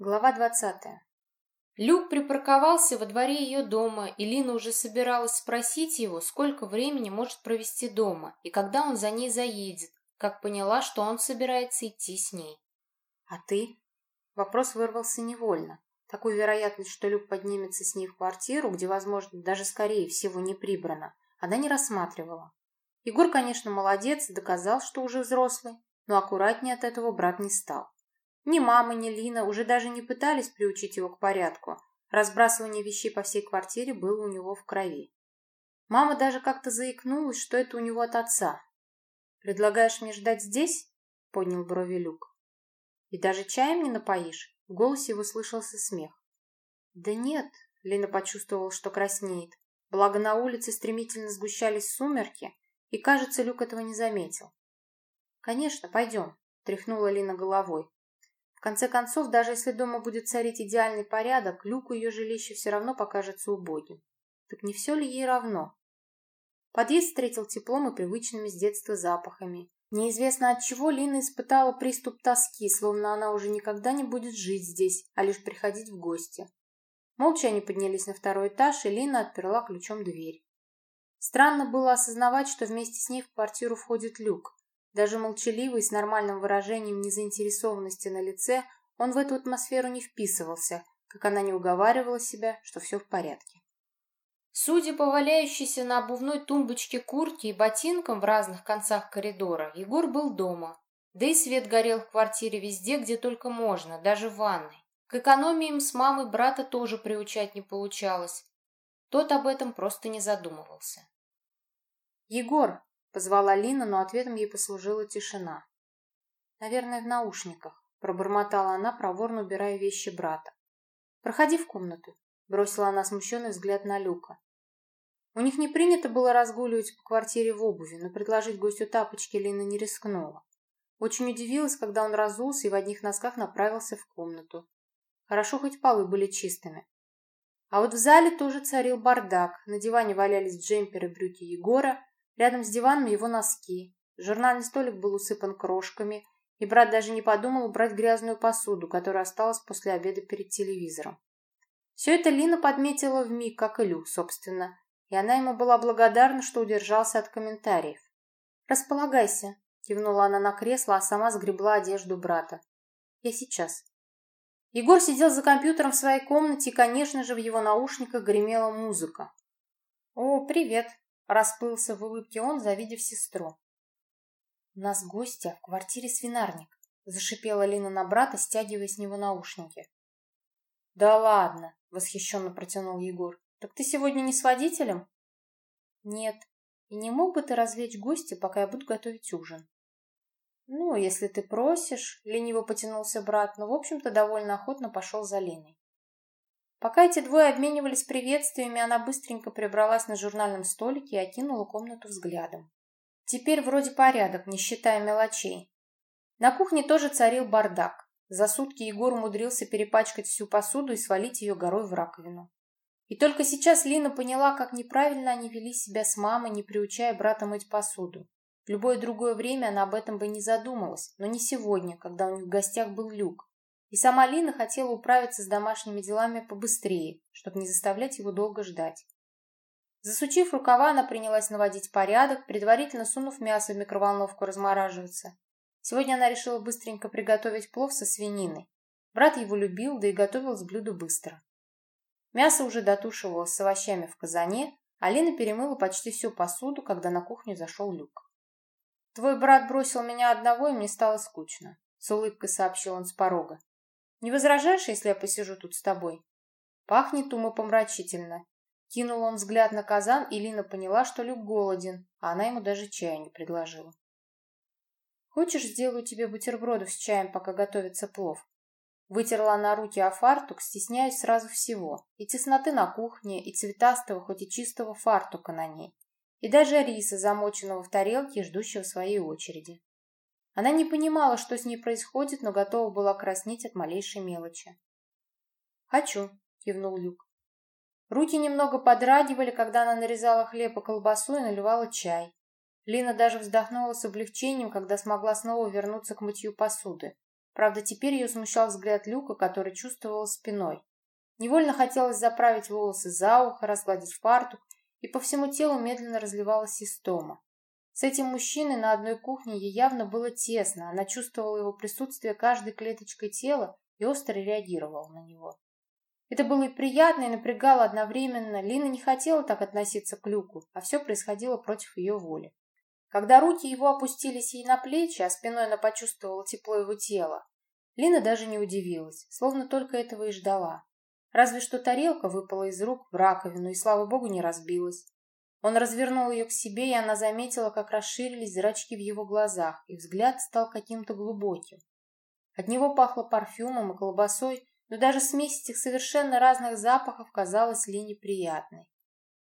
Глава двадцатая. Люк припарковался во дворе ее дома, и Лина уже собиралась спросить его, сколько времени может провести дома и когда он за ней заедет, как поняла, что он собирается идти с ней. «А ты?» Вопрос вырвался невольно. Такую вероятность, что Люк поднимется с ней в квартиру, где, возможно, даже скорее всего не прибрано, она не рассматривала. Егор, конечно, молодец, доказал, что уже взрослый, но аккуратнее от этого брат не стал. Ни мама, ни Лина уже даже не пытались приучить его к порядку. Разбрасывание вещей по всей квартире было у него в крови. Мама даже как-то заикнулась, что это у него от отца. «Предлагаешь мне ждать здесь?» — поднял брови Люк. «И даже чаем не напоишь?» В голосе его слышался смех. «Да нет», — Лина почувствовала, что краснеет. Благо на улице стремительно сгущались сумерки, и, кажется, Люк этого не заметил. «Конечно, пойдем», — тряхнула Лина головой конце концов, даже если дома будет царить идеальный порядок, люку ее жилище все равно покажется убогим. Так не все ли ей равно? Подъезд встретил теплом и привычными с детства запахами. Неизвестно от чего Лина испытала приступ тоски, словно она уже никогда не будет жить здесь, а лишь приходить в гости. Молча они поднялись на второй этаж, и Лина отперла ключом дверь. Странно было осознавать, что вместе с ней в квартиру входит Люк. Даже молчаливый, с нормальным выражением незаинтересованности на лице, он в эту атмосферу не вписывался, как она не уговаривала себя, что все в порядке. Судя по валяющейся на обувной тумбочке куртке и ботинкам в разных концах коридора, Егор был дома. Да и свет горел в квартире везде, где только можно, даже в ванной. К экономиям с мамой брата тоже приучать не получалось. Тот об этом просто не задумывался. «Егор!» Позвала Лина, но ответом ей послужила тишина. «Наверное, в наушниках», — пробормотала она, проворно убирая вещи брата. «Проходи в комнату», — бросила она смущенный взгляд на Люка. У них не принято было разгуливать по квартире в обуви, но предложить гостю тапочки Лина не рискнула. Очень удивилась, когда он разулся и в одних носках направился в комнату. Хорошо, хоть полы были чистыми. А вот в зале тоже царил бардак. На диване валялись джемперы брюки Егора, Рядом с диваном его носки. Журнальный столик был усыпан крошками, и брат даже не подумал убрать грязную посуду, которая осталась после обеда перед телевизором. Все это Лина подметила в миг, как и Люк, собственно, и она ему была благодарна, что удержался от комментариев. «Располагайся», — кивнула она на кресло, а сама сгребла одежду брата. «Я сейчас». Егор сидел за компьютером в своей комнате, и, конечно же, в его наушниках гремела музыка. «О, привет!» Расплылся в улыбке он, завидев сестру. «У нас гости, а в квартире свинарник», — зашипела Лина на брата, стягивая с него наушники. «Да ладно», — восхищенно протянул Егор. «Так ты сегодня не с водителем?» «Нет. И не мог бы ты развлечь гостя, пока я буду готовить ужин?» «Ну, если ты просишь», — лениво потянулся брат, но, в общем-то, довольно охотно пошел за Линой. Пока эти двое обменивались приветствиями, она быстренько прибралась на журнальном столике и окинула комнату взглядом. Теперь вроде порядок, не считая мелочей. На кухне тоже царил бардак. За сутки Егор умудрился перепачкать всю посуду и свалить ее горой в раковину. И только сейчас Лина поняла, как неправильно они вели себя с мамой, не приучая брата мыть посуду. В любое другое время она об этом бы не задумалась, но не сегодня, когда у них в гостях был Люк. И сама Лина хотела управиться с домашними делами побыстрее, чтобы не заставлять его долго ждать. Засучив рукава, она принялась наводить порядок, предварительно сунув мясо в микроволновку размораживаться. Сегодня она решила быстренько приготовить плов со свининой. Брат его любил, да и готовилось блюдо быстро. Мясо уже дотушивалось с овощами в казане, а Лина перемыла почти всю посуду, когда на кухню зашел Люк. «Твой брат бросил меня одного, и мне стало скучно», — с улыбкой сообщил он с порога. Не возражаешь, если я посижу тут с тобой? Пахнет умопомрачительно. Кинул он взгляд на казан, и Лина поняла, что Люк голоден, а она ему даже чая не предложила. «Хочешь, сделаю тебе бутербродов с чаем, пока готовится плов?» Вытерла она руки о фартук, стесняясь сразу всего. И тесноты на кухне, и цветастого, хоть и чистого фартука на ней. И даже риса, замоченного в тарелке, ждущего своей очереди. Она не понимала, что с ней происходит, но готова была краснеть от малейшей мелочи. «Хочу», — кивнул Люк. Руки немного подрагивали, когда она нарезала хлеб и колбасу и наливала чай. Лина даже вздохнула с облегчением, когда смогла снова вернуться к мытью посуды. Правда, теперь ее смущал взгляд Люка, который чувствовал спиной. Невольно хотелось заправить волосы за ухо, разгладить фартук, и по всему телу медленно разливалась истома. С этим мужчиной на одной кухне ей явно было тесно, она чувствовала его присутствие каждой клеточкой тела и остро реагировала на него. Это было и приятно, и напрягало одновременно. Лина не хотела так относиться к Люку, а все происходило против ее воли. Когда руки его опустились ей на плечи, а спиной она почувствовала тепло его тела, Лина даже не удивилась, словно только этого и ждала. Разве что тарелка выпала из рук в раковину и, слава богу, не разбилась. Он развернул ее к себе, и она заметила, как расширились зрачки в его глазах, и взгляд стал каким-то глубоким. От него пахло парфюмом и колбасой, но даже смесь этих совершенно разных запахов казалась Лине приятной.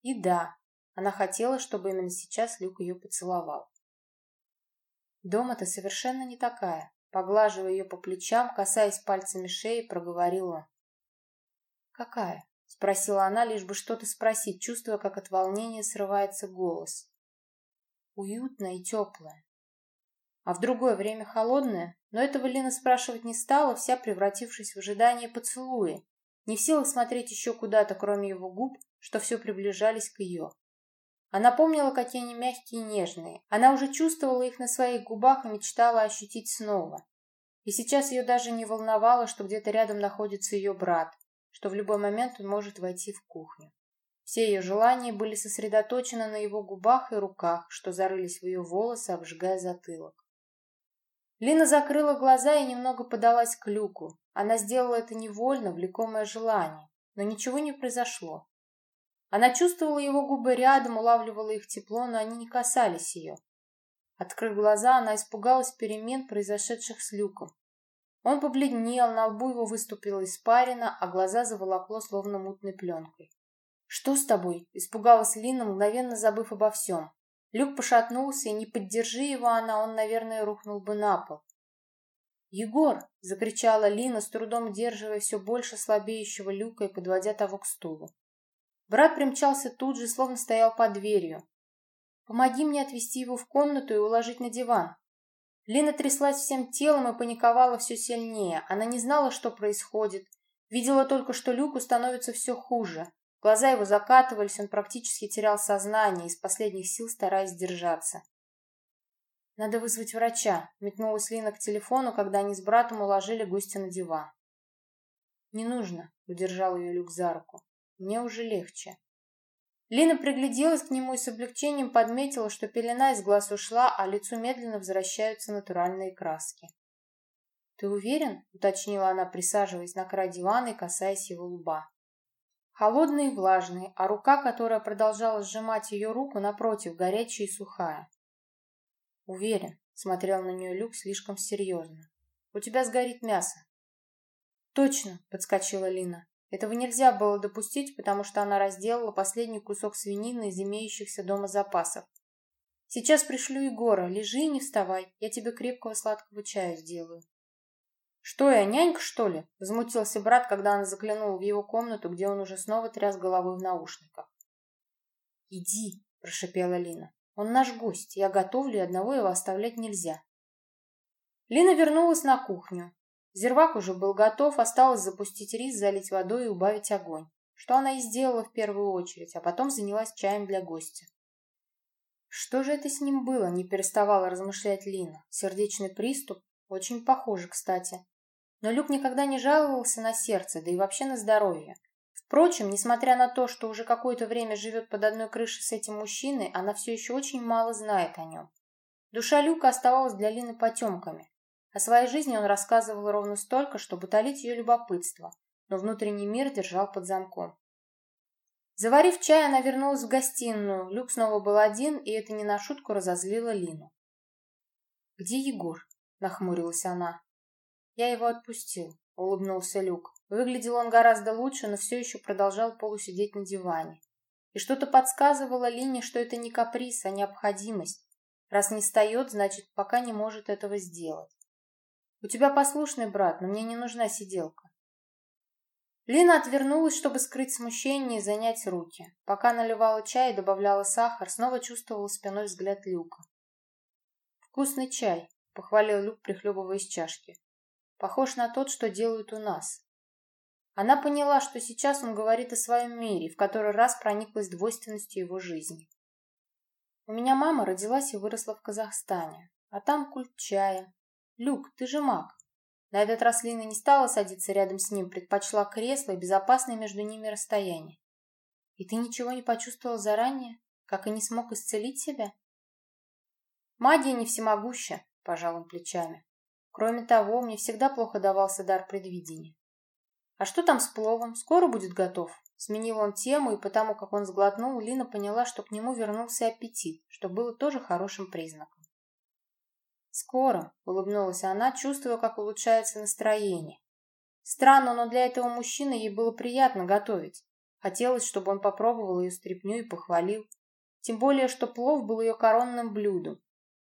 И да, она хотела, чтобы именно сейчас Люк ее поцеловал. Дома ты совершенно не такая. Поглаживая ее по плечам, касаясь пальцами шеи, проговорила. «Какая?» — спросила она, лишь бы что-то спросить, чувствуя, как от волнения срывается голос. «Уютная и теплая. А в другое время холодная?» Но этого Лина спрашивать не стала, вся превратившись в ожидание поцелуя, не в силах смотреть еще куда-то, кроме его губ, что все приближались к ее. Она помнила, какие они мягкие и нежные. Она уже чувствовала их на своих губах и мечтала ощутить снова. И сейчас ее даже не волновало, что где-то рядом находится ее брат, что в любой момент он может войти в кухню. Все ее желания были сосредоточены на его губах и руках, что зарылись в ее волосы, обжигая затылок. Лина закрыла глаза и немного подалась к люку. Она сделала это невольно, влекомое желание, но ничего не произошло. Она чувствовала его губы рядом, улавливала их тепло, но они не касались ее. Открыв глаза, она испугалась перемен, произошедших с Люком. Он побледнел, на лбу его выступила испарина, а глаза заволокло словно мутной пленкой. «Что с тобой?» – испугалась Лина, мгновенно забыв обо всем. Люк пошатнулся, и не поддержи его она, он, наверное, рухнул бы на пол. «Егор!» — закричала Лина, с трудом удерживая все больше слабеющего Люка и подводя того к стулу. Брат примчался тут же, словно стоял под дверью. «Помоги мне отвезти его в комнату и уложить на диван». Лина тряслась всем телом и паниковала все сильнее. Она не знала, что происходит. Видела только, что Люку становится все хуже. Глаза его закатывались, он практически терял сознание, из последних сил стараясь держаться. «Надо вызвать врача», — метнулась Лина к телефону, когда они с братом уложили гостя на диван. «Не нужно», — удержал ее Люк за руку. «Мне уже легче». Лина пригляделась к нему и с облегчением подметила, что пелена из глаз ушла, а лицу медленно возвращаются натуральные краски. «Ты уверен?» — уточнила она, присаживаясь на край дивана и касаясь его лба. Холодный и влажный, а рука, которая продолжала сжимать ее руку, напротив, горячая и сухая. «Уверен», — смотрел на нее Люк слишком серьезно. «У тебя сгорит мясо». «Точно», — подскочила Лина. Этого нельзя было допустить, потому что она разделала последний кусок свинины из имеющихся дома запасов. «Сейчас пришлю Егора. Лежи и не вставай. Я тебе крепкого сладкого чая сделаю». «Что я, нянька, что ли?» — возмутился брат, когда она заглянула в его комнату, где он уже снова тряс головой в наушниках. «Иди», — прошипела Лина. «Он наш гость. Я готовлю, и одного его оставлять нельзя». Лина вернулась на кухню. Зервак уже был готов, осталось запустить рис, залить водой и убавить огонь, что она и сделала в первую очередь, а потом занялась чаем для гостя. Что же это с ним было, не переставала размышлять Лина. Сердечный приступ? Очень похоже, кстати. Но Люк никогда не жаловался на сердце, да и вообще на здоровье. Впрочем, несмотря на то, что уже какое-то время живет под одной крышей с этим мужчиной, она все еще очень мало знает о нем. Душа Люка оставалась для Лины потемками. О своей жизни он рассказывал ровно столько, чтобы утолить ее любопытство, но внутренний мир держал под замком. Заварив чай, она вернулась в гостиную. Люк снова был один, и это не на шутку разозлило Лину. «Где Егор?» — нахмурилась она. «Я его отпустил», — улыбнулся Люк. Выглядел он гораздо лучше, но все еще продолжал полусидеть на диване. И что-то подсказывало Лине, что это не каприз, а необходимость. Раз не встает, значит, пока не может этого сделать. «У тебя послушный брат, но мне не нужна сиделка». Лина отвернулась, чтобы скрыть смущение и занять руки. Пока наливала чай и добавляла сахар, снова чувствовала спиной взгляд Люка. «Вкусный чай», — похвалил Люк, прихлебывая из чашки. похож на тот, что делают у нас. Она поняла, что сейчас он говорит о своем мире, в который раз прониклась двойственностью его жизни. У меня мама родилась и выросла в Казахстане, а там культ чая. Люк, ты же маг. На этот раз Лина не стала садиться рядом с ним, предпочла кресло и безопасное между ними расстояние. И ты ничего не почувствовал заранее, как и не смог исцелить себя? Магия не всемогуща, пожал он плечами. Кроме того, мне всегда плохо давался дар предвидения. «А что там с пловом? Скоро будет готов?» Сменил он тему, и потому как он сглотнул, Лина поняла, что к нему вернулся аппетит, что было тоже хорошим признаком. «Скоро», — улыбнулась она, чувствуя, как улучшается настроение. Странно, но для этого мужчины ей было приятно готовить. Хотелось, чтобы он попробовал ее стряпню и похвалил. Тем более, что плов был ее коронным блюдом.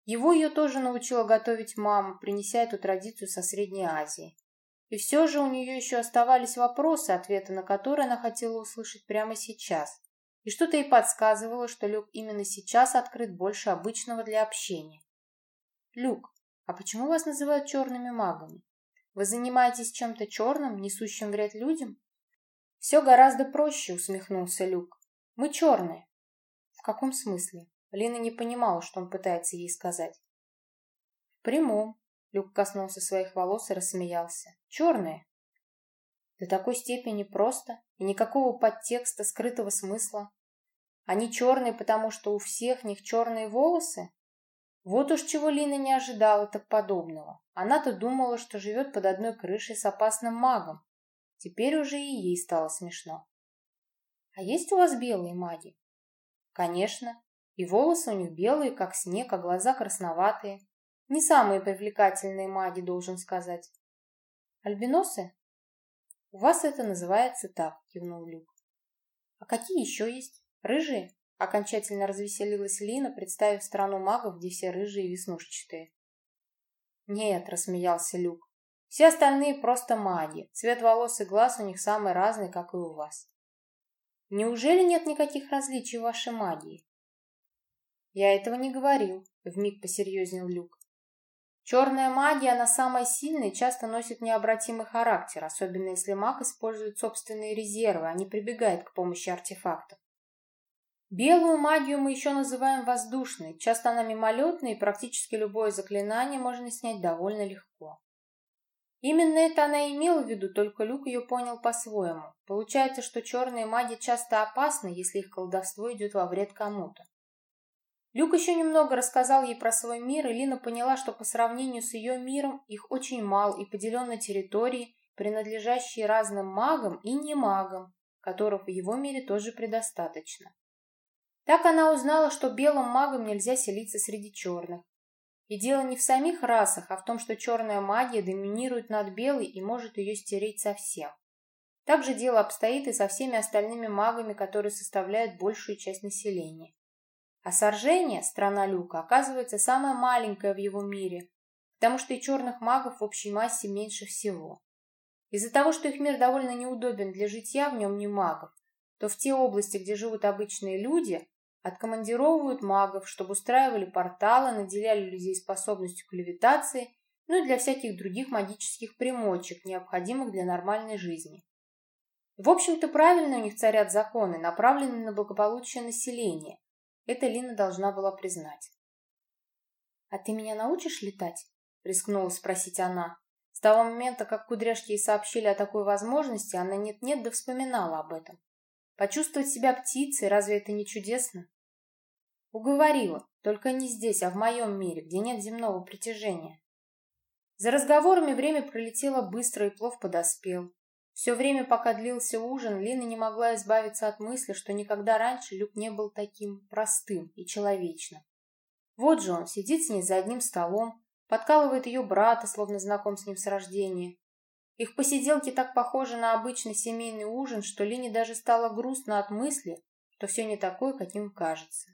Его ее тоже научила готовить мама, принеся эту традицию со Средней Азии. И все же у нее еще оставались вопросы, ответы на которые она хотела услышать прямо сейчас. И что-то ей подсказывало, что Люк именно сейчас открыт больше обычного для общения. «Люк, а почему вас называют черными магами? Вы занимаетесь чем-то черным, несущим вред людям?» «Все гораздо проще», — усмехнулся Люк. «Мы черные». «В каком смысле?» Лина не понимала, что он пытается ей сказать. «В прямом. Люк коснулся своих волос и рассмеялся. «Черные!» До такой степени просто и никакого подтекста, скрытого смысла. Они черные, потому что у всех них черные волосы? Вот уж чего Лина не ожидала так подобного. Она-то думала, что живет под одной крышей с опасным магом. Теперь уже и ей стало смешно. «А есть у вас белые маги?» «Конечно. И волосы у них белые, как снег, а глаза красноватые. Не самые привлекательные маги, должен сказать. Альбиносы? У вас это называется так, кивнул Люк. А какие еще есть? Рыжие? Окончательно развеселилась Лина, представив страну магов, где все рыжие и веснушчатые. Нет, рассмеялся Люк. Все остальные просто маги. Цвет волос и глаз у них самый разный, как и у вас. Неужели нет никаких различий в вашей магии? Я этого не говорил, вмиг посерьезнел Люк. Черная магия, она самая сильная и часто носит необратимый характер, особенно если маг использует собственные резервы, а не прибегает к помощи артефактов. Белую магию мы еще называем воздушной, часто она мимолетная, и практически любое заклинание можно снять довольно легко. Именно это она имела в виду, только Люк ее понял по-своему. Получается, что черные маги часто опасны, если их колдовство идет во вред кому-то. Люк еще немного рассказал ей про свой мир, и Лина поняла, что по сравнению с ее миром их очень мало и поделен на территории, принадлежащие разным магам и не магам, которых в его мире тоже предостаточно. Так она узнала, что белым магам нельзя селиться среди черных. И дело не в самих расах, а в том, что черная магия доминирует над белой и может ее стереть совсем. Так же дело обстоит и со всеми остальными магами, которые составляют большую часть населения. А Соржение, страна Люка, оказывается самая маленькая в его мире, потому что и черных магов в общей массе меньше всего. Из-за того, что их мир довольно неудобен для житья, в нем не магов, то в те области, где живут обычные люди, откомандировывают магов, чтобы устраивали порталы, наделяли людей способностью к левитации, ну и для всяких других магических примочек, необходимых для нормальной жизни. В общем-то, правильно у них царят законы, направленные на благополучие населения, это Лина должна была признать. «А ты меня научишь летать?» — рискнула спросить она. С того момента, как кудряшки ей сообщили о такой возможности, она нет-нет да вспоминала об этом. Почувствовать себя птицей, разве это не чудесно? Уговорила, только не здесь, а в моем мире, где нет земного притяжения. За разговорами время пролетело быстро, и плов подоспел. Все время, пока длился ужин, Лина не могла избавиться от мысли, что никогда раньше Люк не был таким простым и человечным. Вот же он сидит с ней за одним столом, подкалывает ее брата, словно знаком с ним с рождения. Их посиделки так похожи на обычный семейный ужин, что Лине даже стало грустно от мысли, что все не такое, каким кажется.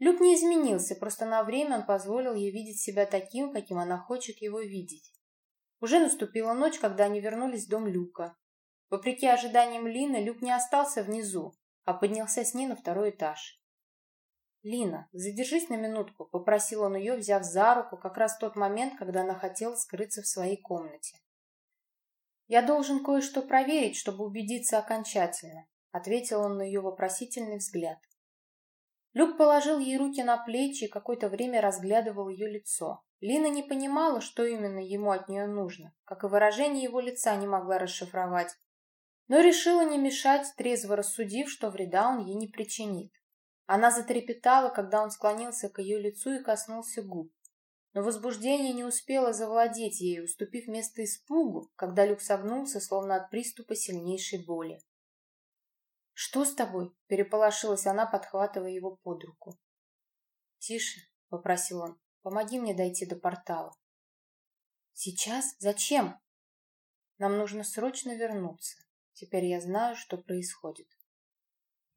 Люк не изменился, просто на время он позволил ей видеть себя таким, каким она хочет его видеть. Уже наступила ночь, когда они вернулись в дом Люка. Вопреки ожиданиям Лины, Люк не остался внизу, а поднялся с ней на второй этаж. «Лина, задержись на минутку», — попросил он ее, взяв за руку как раз в тот момент, когда она хотела скрыться в своей комнате. «Я должен кое-что проверить, чтобы убедиться окончательно», — ответил он на ее вопросительный взгляд. Люк положил ей руки на плечи и какое-то время разглядывал ее лицо. Лина не понимала, что именно ему от нее нужно, как и выражение его лица не могла расшифровать, но решила не мешать, трезво рассудив, что вреда он ей не причинит. Она затрепетала, когда он склонился к ее лицу и коснулся губ. Но возбуждение не успело завладеть ею, уступив место испугу, когда Люк согнулся, словно от приступа сильнейшей боли. «Что с тобой?» — переполошилась она, подхватывая его под руку. «Тише», — попросил он, — «помоги мне дойти до портала». «Сейчас? Зачем?» «Нам нужно срочно вернуться. Теперь я знаю, что происходит».